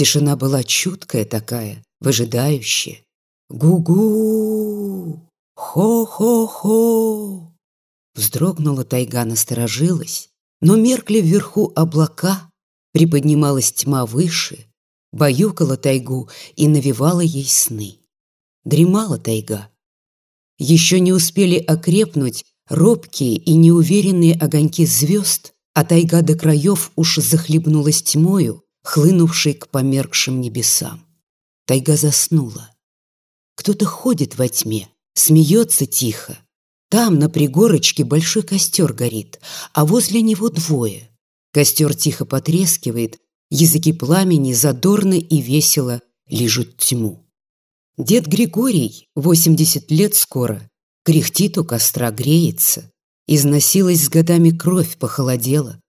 Тишина была чуткая такая, выжидающая. «Гу-гу! Хо-хо-хо!» Вздрогнула тайга, насторожилась, но меркли вверху облака, приподнималась тьма выше, баюкала тайгу и навевала ей сны. Дремала тайга. Еще не успели окрепнуть робкие и неуверенные огоньки звезд, а тайга до краев уж захлебнулась тьмою, хлынувшей к померкшим небесам. Тайга заснула. Кто-то ходит во тьме, смеется тихо. Там, на пригорочке, большой костер горит, а возле него двое. Костер тихо потрескивает, языки пламени задорно и весело лижут тьму. Дед Григорий, 80 лет скоро, кряхтит у костра, греется. Износилась с годами кровь, похолодела.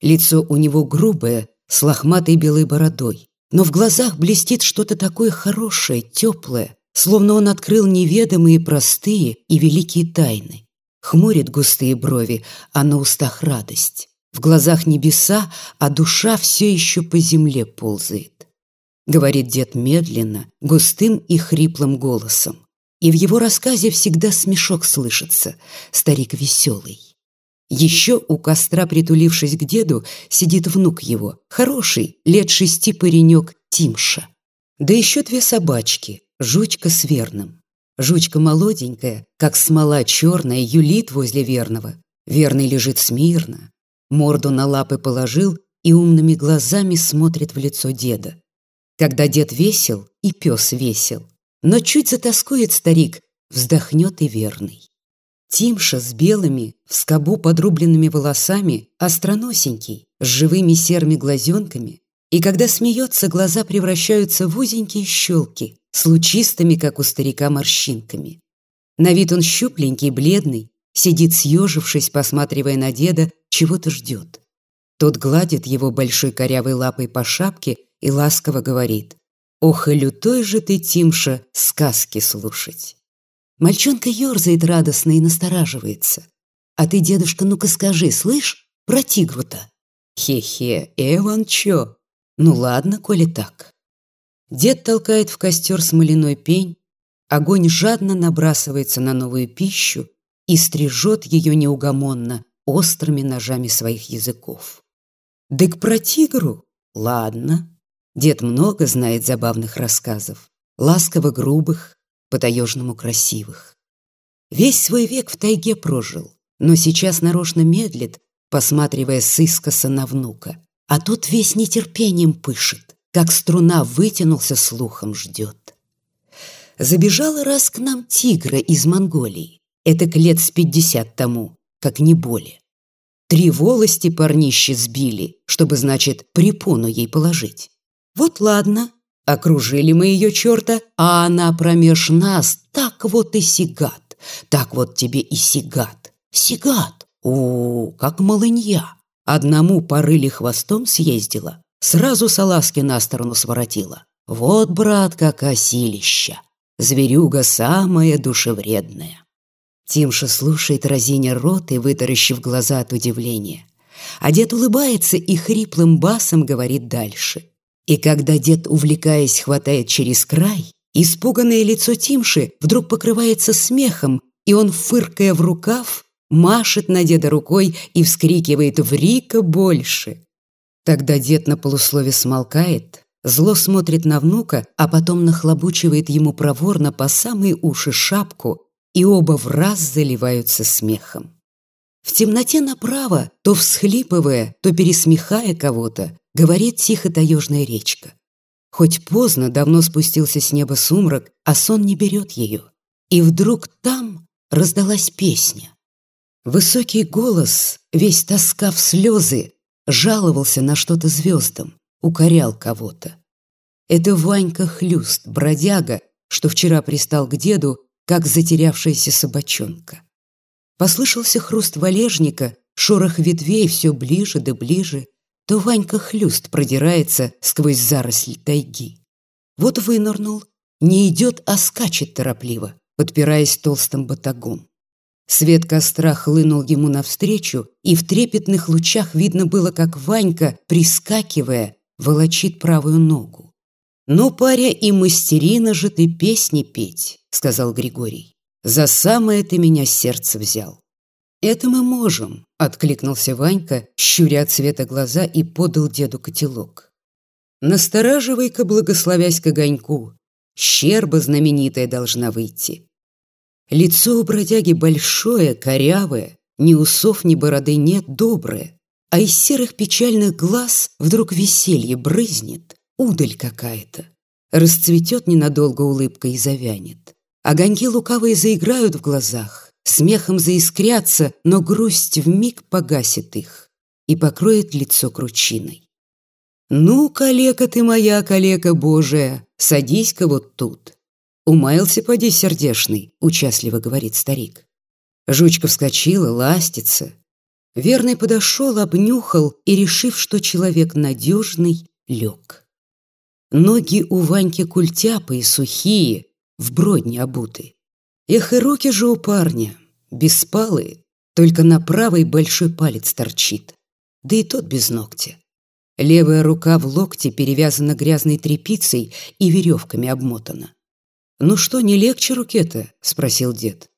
Лицо у него грубое, с лохматой белой бородой. Но в глазах блестит что-то такое хорошее, теплое, словно он открыл неведомые простые и великие тайны. Хмурит густые брови, а на устах радость. В глазах небеса, а душа все еще по земле ползает. Говорит дед медленно, густым и хриплым голосом. И в его рассказе всегда смешок слышится, старик веселый. Еще у костра, притулившись к деду, сидит внук его, хороший, лет шести паренек Тимша. Да еще две собачки, жучка с верным. Жучка молоденькая, как смола черная, юлит возле верного. Верный лежит смирно, морду на лапы положил и умными глазами смотрит в лицо деда. Когда дед весел, и пес весел. Но чуть затаскует старик, вздохнет и верный. Тимша с белыми, в скобу подрубленными волосами, остроносенький, с живыми серыми глазенками, и когда смеется, глаза превращаются в узенькие щелки с лучистыми, как у старика, морщинками. На вид он щупленький, бледный, сидит съежившись, посматривая на деда, чего-то ждет. Тот гладит его большой корявой лапой по шапке и ласково говорит «Ох, и лютой же ты, Тимша, сказки слушать!» Мальчонка ерзает радостно и настораживается. «А ты, дедушка, ну-ка скажи, слышь, про тигру-то?» «Хе-хе, Эван чё?» «Ну ладно, коли так». Дед толкает в костер смоляной пень, огонь жадно набрасывается на новую пищу и стрижет ее неугомонно острыми ножами своих языков. «Дык про тигру? Ладно». Дед много знает забавных рассказов, ласково-грубых, по-таежному красивых. Весь свой век в тайге прожил, но сейчас нарочно медлит, посматривая с искоса на внука. А тот весь нетерпением пышет, как струна вытянулся слухом ждет. Забежала раз к нам тигра из Монголии, это к лет с пятьдесят тому, как не более. Три волости парнище сбили, чтобы, значит, препону ей положить. Вот ладно, Окружили мы ее черта, а она промеж нас так вот и сигат, так вот тебе и сигат. Сигат, о, как малынья. Одному порыли хвостом съездила, сразу салазки на сторону своротила. Вот, брат, как осилища. Зверюга самая душевредная. Тимша слушает разиня рот и вытаращив глаза от удивления. А дед улыбается и хриплым басом говорит дальше — и когда дед, увлекаясь, хватает через край, испуганное лицо Тимши вдруг покрывается смехом, и он, фыркая в рукав, машет на деда рукой и вскрикивает «Врика больше!». Тогда дед на полуслове смолкает, зло смотрит на внука, а потом нахлобучивает ему проворно по самые уши шапку, и оба в раз заливаются смехом. В темноте направо, то всхлипывая, то пересмехая кого-то, говорит тихо таежная речка. Хоть поздно давно спустился с неба сумрак, а сон не берет ее. И вдруг там раздалась песня. Высокий голос, весь тоска в слезы, жаловался на что-то звездам, укорял кого-то. Это Ванька Хлюст, бродяга, что вчера пристал к деду, как затерявшаяся собачонка. Послышался хруст валежника, шорох ветвей все ближе да ближе, то Ванька хлюст продирается сквозь заросли тайги. Вот вынырнул, не идет, а скачет торопливо, подпираясь толстым батагом. Свет костра хлынул ему навстречу, и в трепетных лучах видно было, как Ванька, прискакивая, волочит правую ногу. «Ну, паря, и мастерина же ты песни петь», — сказал Григорий. «За самое ты меня сердце взял». «Это мы можем», — откликнулся Ванька, щуря от цвета глаза и подал деду котелок. «Настораживай-ка, благословясь к огоньку, щерба знаменитая должна выйти». Лицо у бродяги большое, корявое, ни усов, ни бороды нет, доброе, а из серых печальных глаз вдруг веселье брызнет, удаль какая-то. Расцветет ненадолго улыбка и завянет. Огоньки лукавые заиграют в глазах, смехом заискрятся, но грусть вмиг погасит их и покроет лицо кручиной. «Ну, калека ты моя, калека Божия, садись-ка вот тут». «Умаялся, поди, сердешный», — участливо говорит старик. Жучка вскочила, ластится. Верный подошел, обнюхал и, решив, что человек надежный, лег. Ноги у Ваньки культяпы и сухие, в бродне обуты. Эх, и руки же у парня, беспалые, только на правый большой палец торчит, да и тот без ногтя. Левая рука в локте перевязана грязной тряпицей и веревками обмотана. «Ну что, не легче руке-то?» – спросил дед.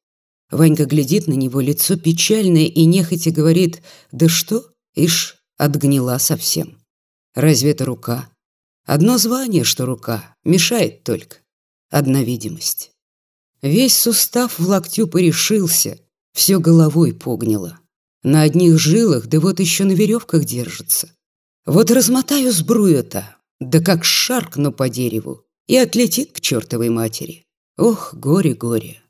Ванька глядит на него, лицо печальное и нехотя говорит, «Да что? Ишь, отгнила совсем. Разве это рука? Одно звание, что рука, мешает только. Одна видимость. Весь сустав в локтю порешился, все головой погнило. На одних жилах, да вот еще на веревках держится. Вот размотаю сбрую-то, да как шаркну по дереву, и отлетит к чертовой матери. Ох, горе-горе.